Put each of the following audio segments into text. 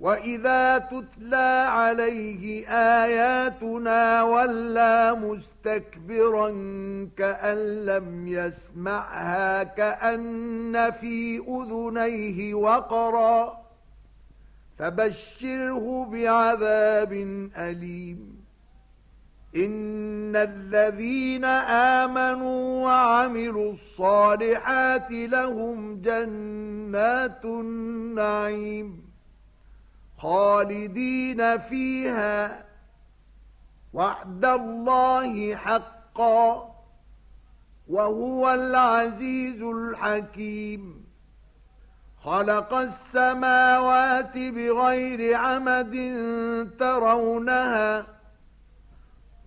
وَإِذَا تُتْلَى عَلَيْهِ آيَاتُنَا وَلَّى مُسْتَكْبِرًا كَأَن لَّمْ يَسْمَعْهَا كَأَنَّ فِي أُذُنَيْهِ وَقْرًا فَبَشِّرْهُ بِعَذَابٍ أَلِيمٍ إِنَّ الَّذِينَ آمَنُوا وَعَمِلُوا الصَّالِحَاتِ لَهُمْ جَنَّاتُ النَّعِيمِ خالدين فيها وعد الله حقا وهو العزيز الحكيم. خلق السماوات بغير عمد ترونها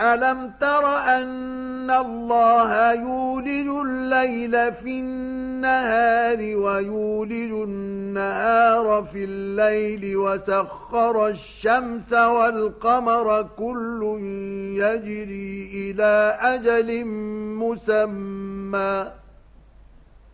ألم تر أن الله يولج الليل في النهار ويولج النهار في الليل وسخر الشمس والقمر كل يجري إلى أجل مسمى